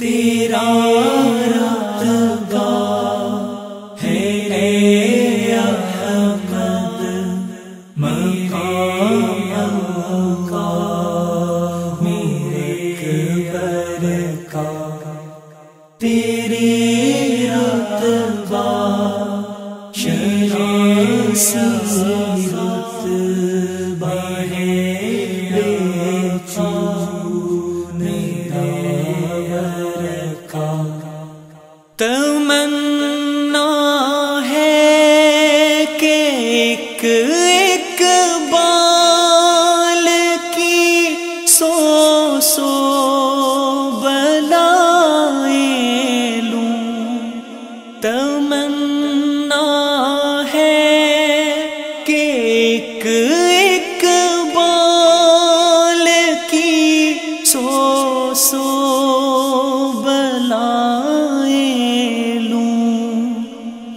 تیرا رتبہ ہے اے احمد مقام کا میرے قبر کا۔ تیری رتبہ ایک ایک بال کی سو سو بلائیں لوں،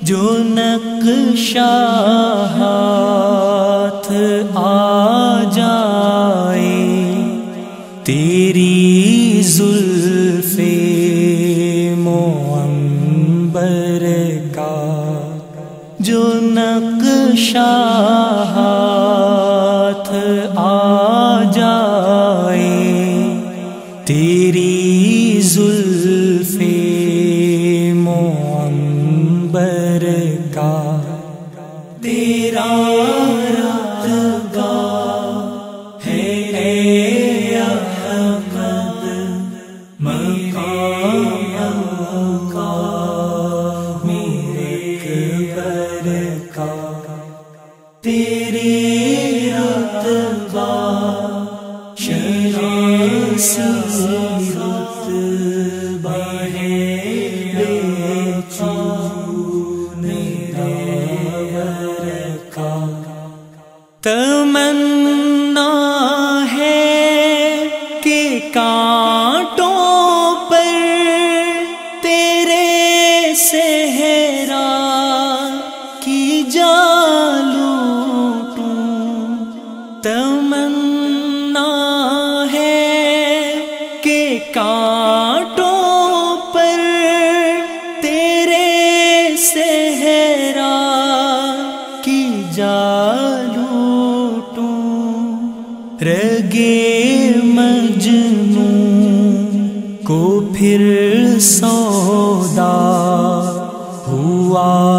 جو نقشہ ہاتھ آ جائے۔ تیری زلف معمبر کا جو نقشہ تیری رتبہ شناسی رتبہ ہے بے چون داور کا تمنا ہے کہ کانٹوں تمنا ہے کہ کانٹوں پر تیرے صحرا کی جالو رگے مجنوں کو پھر سودا ہوا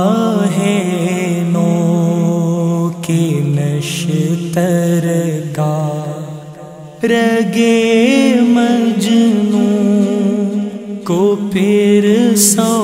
رگے مجنوں کو پھر سو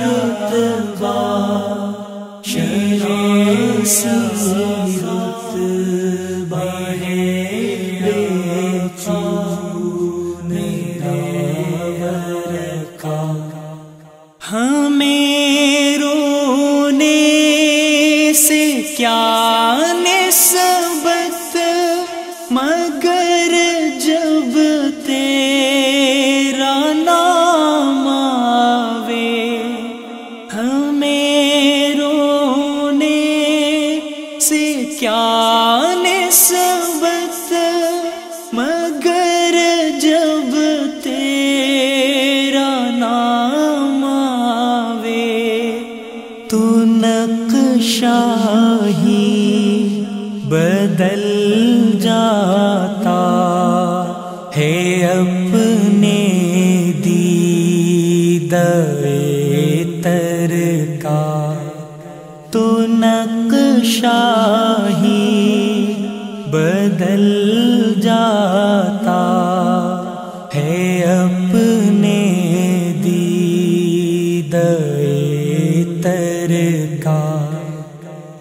رتبہ شناسی رتبہ شاہی بدل جاتا ہے اپنے دید تر کا تو نقشاہی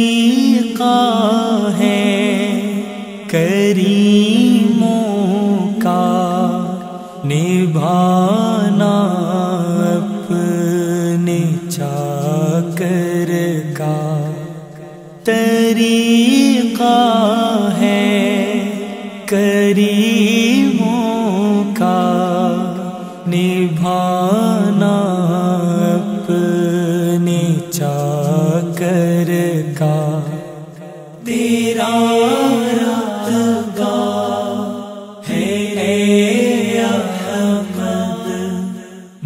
طریقہ ہے کریموں کا نبھانا کا ہے کری